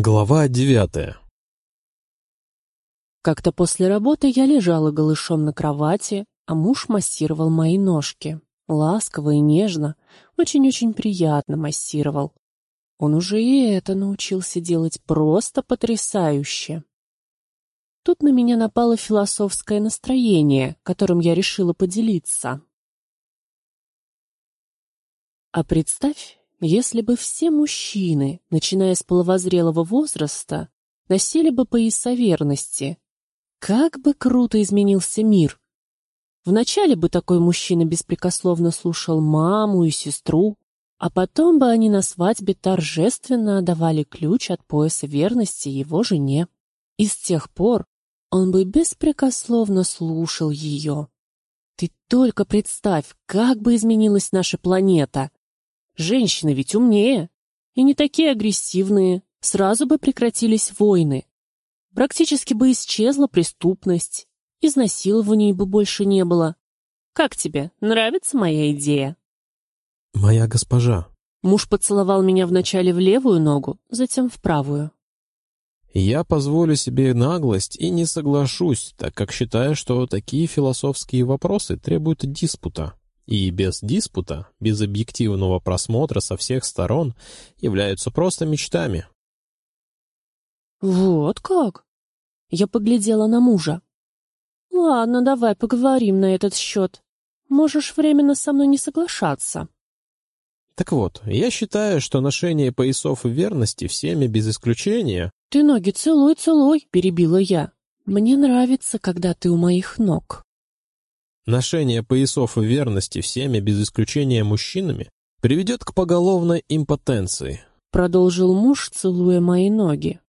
Глава девятая Как-то после работы я лежала голышом на кровати, а муж массировал мои ножки. Ласково и нежно, очень-очень приятно массировал. Он уже и это научился делать просто потрясающе. Тут на меня напало философское настроение, которым я решила поделиться. А представь, если бы все мужчины, начиная с половозрелого возраста, носили бы пояса верности, как бы круто изменился мир. Вначале бы такой мужчина беспрекословно слушал маму и сестру, а потом бы они на свадьбе торжественно отдавали ключ от пояса верности его жене. И с тех пор он бы беспрекословно слушал ее. Ты только представь, как бы изменилась наша планета, Женщины ведь умнее и не такие агрессивные, сразу бы прекратились войны. Практически бы исчезла преступность, изнасилований бы больше не было. Как тебе, нравится моя идея? Моя госпожа. Муж поцеловал меня вначале в левую ногу, затем в правую. Я позволю себе наглость и не соглашусь, так как считаю, что такие философские вопросы требуют диспута и без диспута, без объективного просмотра со всех сторон, являются просто мечтами. «Вот как?» Я поглядела на мужа. «Ладно, давай поговорим на этот счет. Можешь временно со мной не соглашаться». Так вот, я считаю, что ношение поясов верности всеми без исключения... «Ты ноги целуй, целуй», — перебила я. «Мне нравится, когда ты у моих ног». Ношение поясов верности всеми, без исключения мужчинами, приведет к поголовной импотенции. Продолжил муж, целуя мои ноги.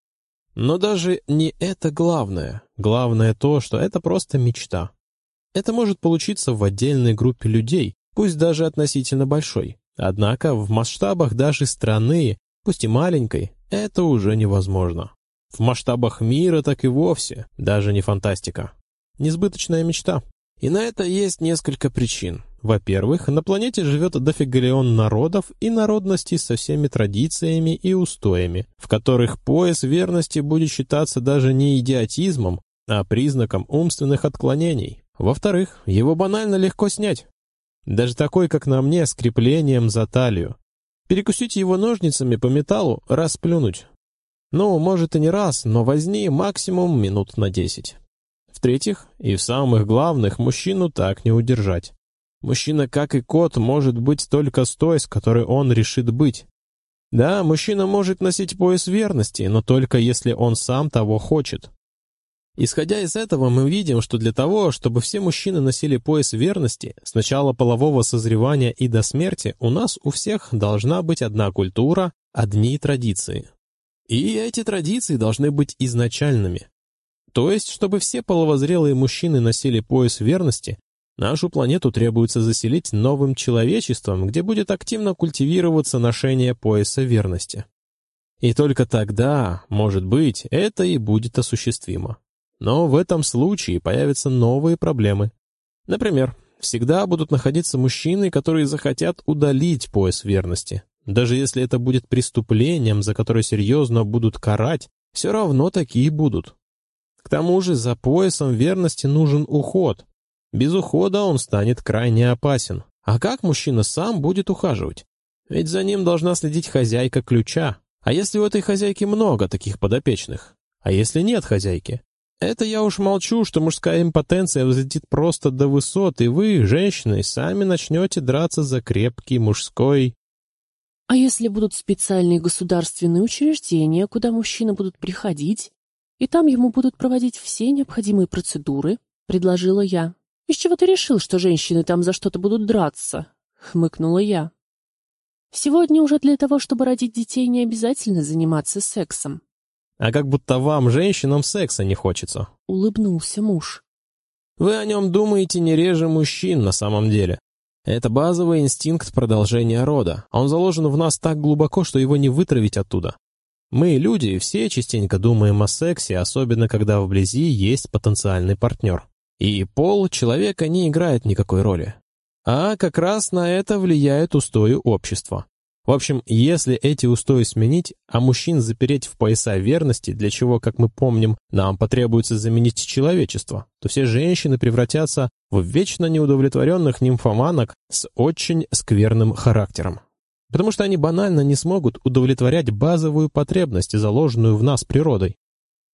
Но даже не это главное. Главное то, что это просто мечта. Это может получиться в отдельной группе людей, пусть даже относительно большой. Однако в масштабах даже страны, пусть и маленькой, это уже невозможно. В масштабах мира так и вовсе, даже не фантастика. Несбыточная мечта. И на это есть несколько причин. Во-первых, на планете живет дофигалион народов и народностей со всеми традициями и устоями, в которых пояс верности будет считаться даже не идиотизмом, а признаком умственных отклонений. Во-вторых, его банально легко снять. Даже такой, как на мне, с креплением за талию. Перекусить его ножницами по металлу, расплюнуть. Ну, может и не раз, но возни максимум минут на десять. В-третьих, и в самых главных, мужчину так не удержать. Мужчина, как и кот, может быть только с той, с которой он решит быть. Да, мужчина может носить пояс верности, но только если он сам того хочет. Исходя из этого, мы видим, что для того, чтобы все мужчины носили пояс верности, с начала полового созревания и до смерти, у нас у всех должна быть одна культура, одни традиции. И эти традиции должны быть изначальными. То есть, чтобы все половозрелые мужчины носили пояс верности, нашу планету требуется заселить новым человечеством, где будет активно культивироваться ношение пояса верности. И только тогда, может быть, это и будет осуществимо. Но в этом случае появятся новые проблемы. Например, всегда будут находиться мужчины, которые захотят удалить пояс верности. Даже если это будет преступлением, за которое серьезно будут карать, все равно такие будут. К тому же за поясом верности нужен уход. Без ухода он станет крайне опасен. А как мужчина сам будет ухаживать? Ведь за ним должна следить хозяйка ключа. А если у этой хозяйки много таких подопечных? А если нет хозяйки? Это я уж молчу, что мужская импотенция взлетит просто до высот, и вы, женщины, сами начнете драться за крепкий мужской... А если будут специальные государственные учреждения, куда мужчины будут приходить, и там ему будут проводить все необходимые процедуры», — предложила я. «Из чего ты решил, что женщины там за что-то будут драться?» — хмыкнула я. «Сегодня уже для того, чтобы родить детей, не обязательно заниматься сексом». «А как будто вам, женщинам, секса не хочется», — улыбнулся муж. «Вы о нем думаете не реже мужчин на самом деле. Это базовый инстинкт продолжения рода. Он заложен в нас так глубоко, что его не вытравить оттуда. Мы, люди, все частенько думаем о сексе, особенно когда вблизи есть потенциальный партнер. И пол человека не играет никакой роли. А как раз на это влияет устои общества. В общем, если эти устои сменить, а мужчин запереть в пояса верности, для чего, как мы помним, нам потребуется заменить человечество, то все женщины превратятся в вечно неудовлетворенных нимфоманок с очень скверным характером. Потому что они банально не смогут удовлетворять базовую потребность, заложенную в нас природой.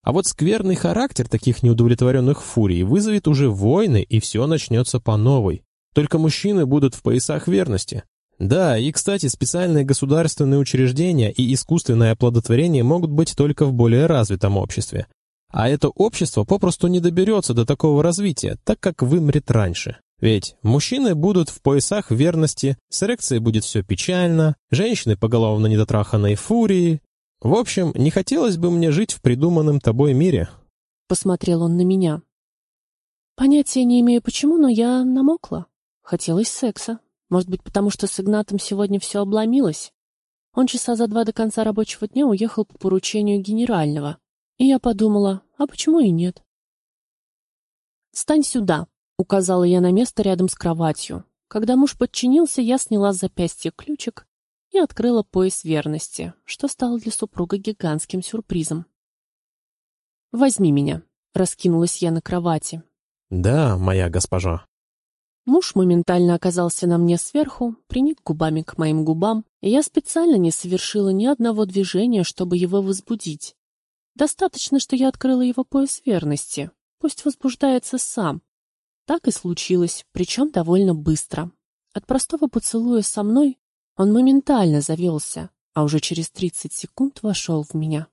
А вот скверный характер таких неудовлетворенных фурий вызовет уже войны, и все начнется по новой. Только мужчины будут в поясах верности, да, и, кстати, специальные государственные учреждения и искусственное оплодотворение могут быть только в более развитом обществе. А это общество попросту не доберется до такого развития, так как вымрет раньше. Ведь мужчины будут в поясах верности, с эрекцией будет все печально, женщины поголовно недотраханной фурии. В общем, не хотелось бы мне жить в придуманном тобой мире. Посмотрел он на меня. Понятия не имею почему, но я намокла. Хотелось секса. Может быть, потому что с Игнатом сегодня все обломилось? Он часа за два до конца рабочего дня уехал по поручению генерального. И я подумала, а почему и нет? «Стань сюда», — указала я на место рядом с кроватью. Когда муж подчинился, я сняла с запястья ключик и открыла пояс верности, что стало для супруга гигантским сюрпризом. «Возьми меня», — раскинулась я на кровати. «Да, моя госпожа». Муж моментально оказался на мне сверху, приник губами к моим губам, и я специально не совершила ни одного движения, чтобы его возбудить. Достаточно, что я открыла его пояс верности. Пусть возбуждается сам. Так и случилось, причем довольно быстро. От простого поцелуя со мной он моментально завелся, а уже через 30 секунд вошел в меня.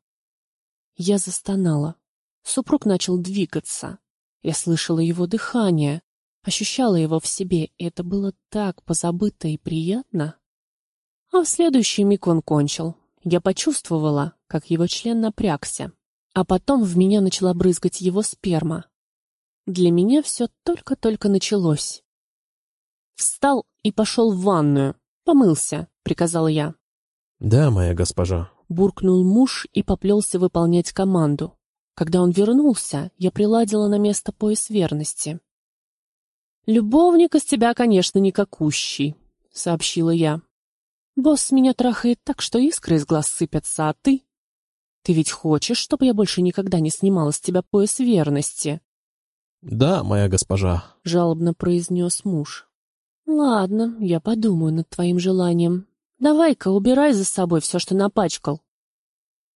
Я застонала. Супруг начал двигаться. Я слышала его дыхание, ощущала его в себе, и это было так позабыто и приятно. А в следующий миг он кончил. Я почувствовала, как его член напрягся, а потом в меня начала брызгать его сперма. Для меня все только-только началось. «Встал и пошел в ванную. Помылся», — приказала я. «Да, моя госпожа», — буркнул муж и поплелся выполнять команду. Когда он вернулся, я приладила на место пояс верности. «Любовник из тебя, конечно, никакущий», — сообщила я. «Босс меня трахает так, что искры из глаз сыпятся, а ты? Ты ведь хочешь, чтобы я больше никогда не снимала с тебя пояс верности?» «Да, моя госпожа», — жалобно произнес муж. «Ладно, я подумаю над твоим желанием. Давай-ка убирай за собой все, что напачкал».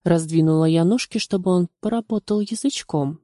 Раздвинула я ножки, чтобы он поработал язычком.